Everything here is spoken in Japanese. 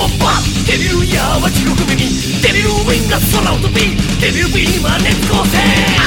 ロは超バンデビルイヤーは地獄耳デビルウィンが空を飛びデビルビームは熱光線